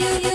you, you.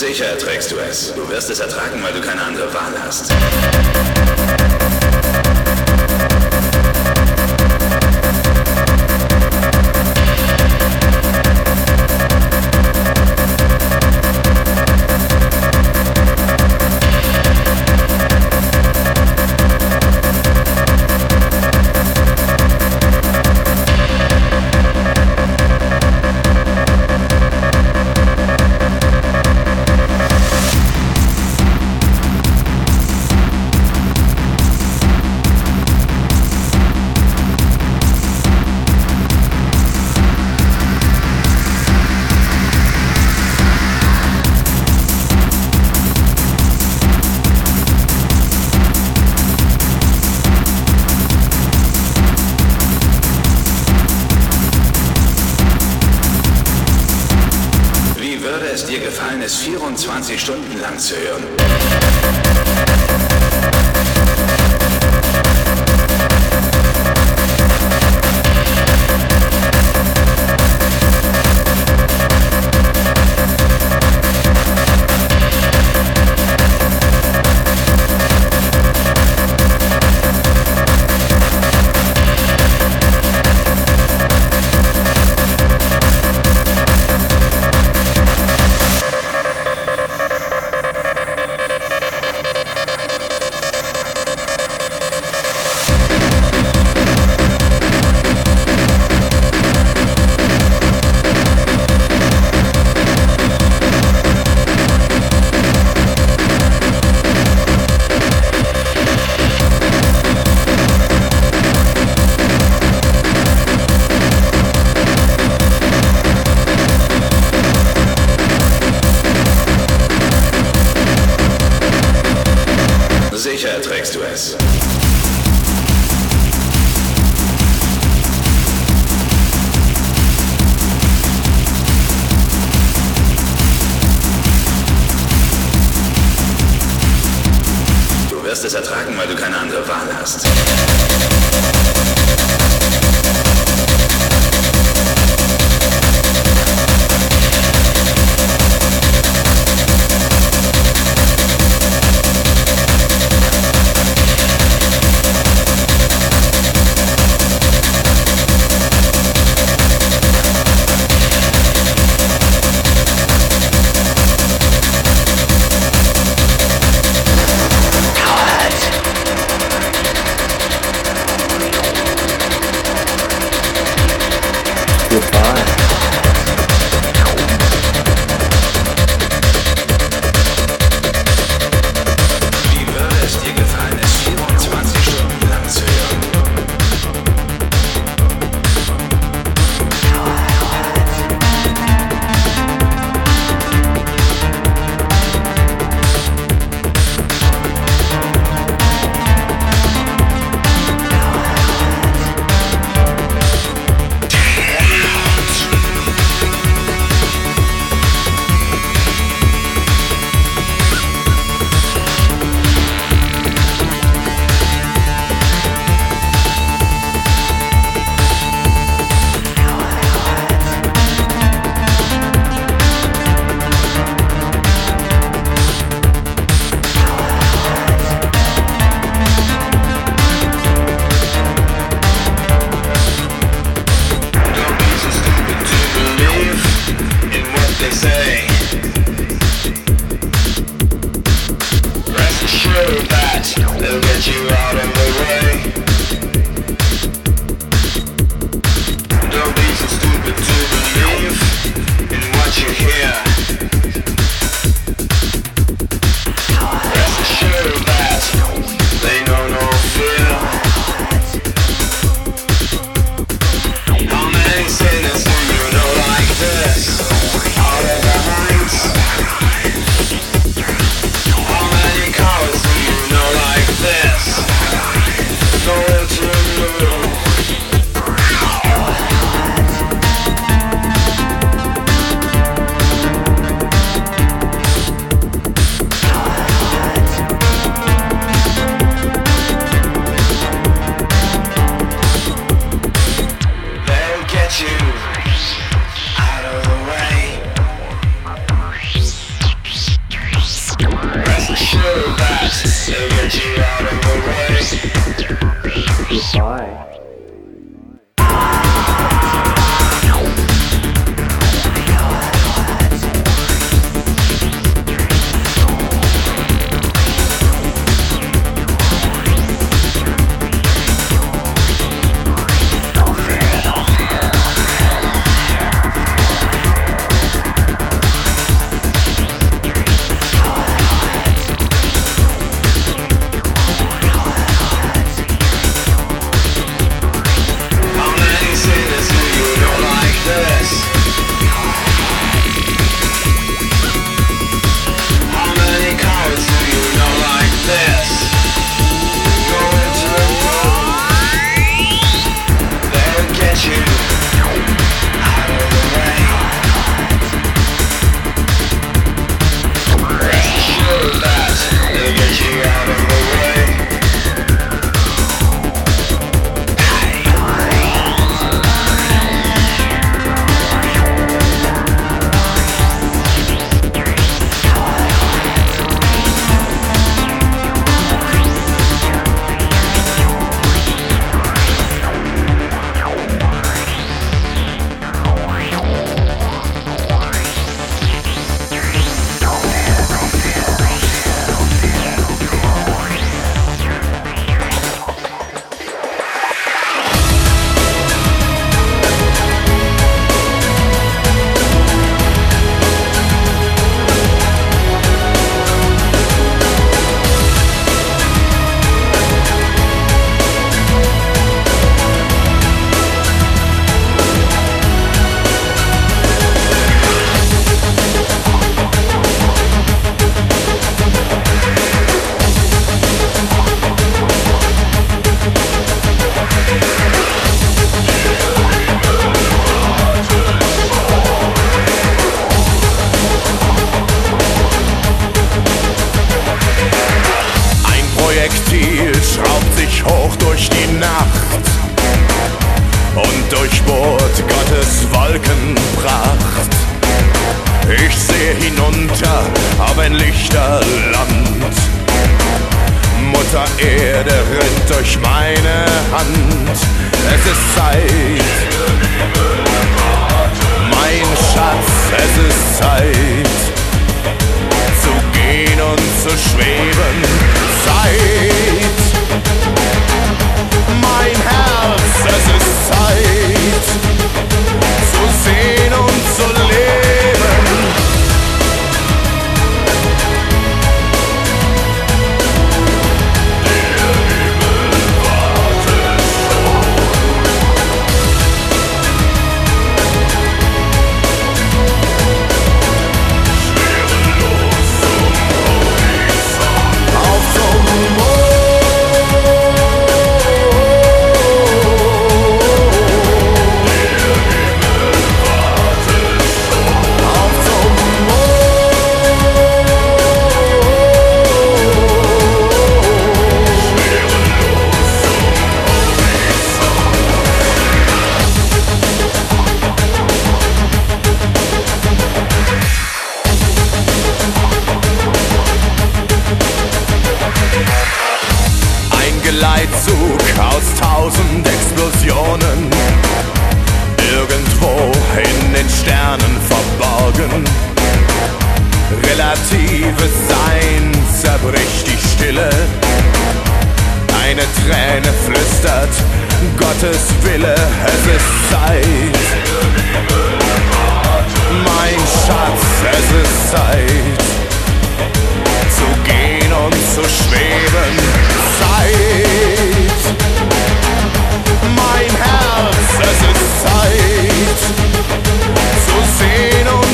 Sicher erträgst du es. Du wirst es ertragen, weil du keine andere Wahl hast. Erde rinnt durch meine Hand. Es ist Zeit, mein Schatz, es ist Zeit zu gehen und zu schweben. Zeit, mein Herz, es ist Zeit zu sehen und zu leben. Relatives Sein zerbricht die Stille. Eine Träne flüstert, Gottes Wille, es ist Zeit. Mein Schatz, es ist Zeit zu gehen und zu schweben. Zeit, mein Herz, es ist Zeit zu sehen und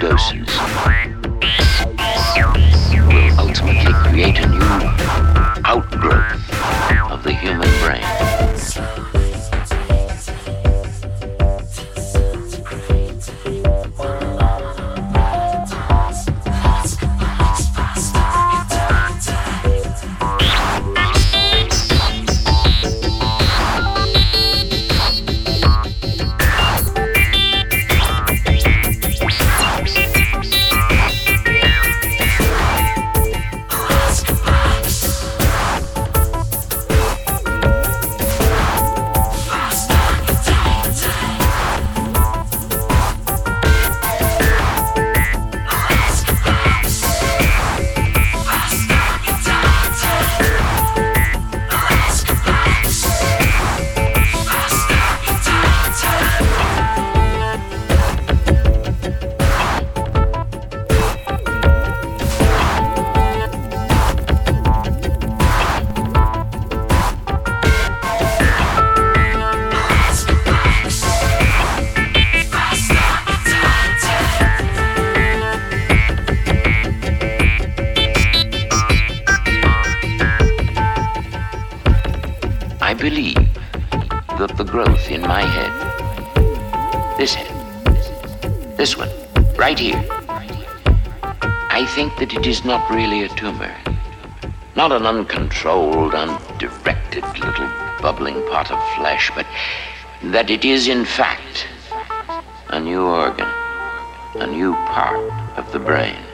Darcy. Not really a tumor. Not an uncontrolled, undirected little bubbling pot of flesh, but that it is, in fact, a new organ, a new part of the brain.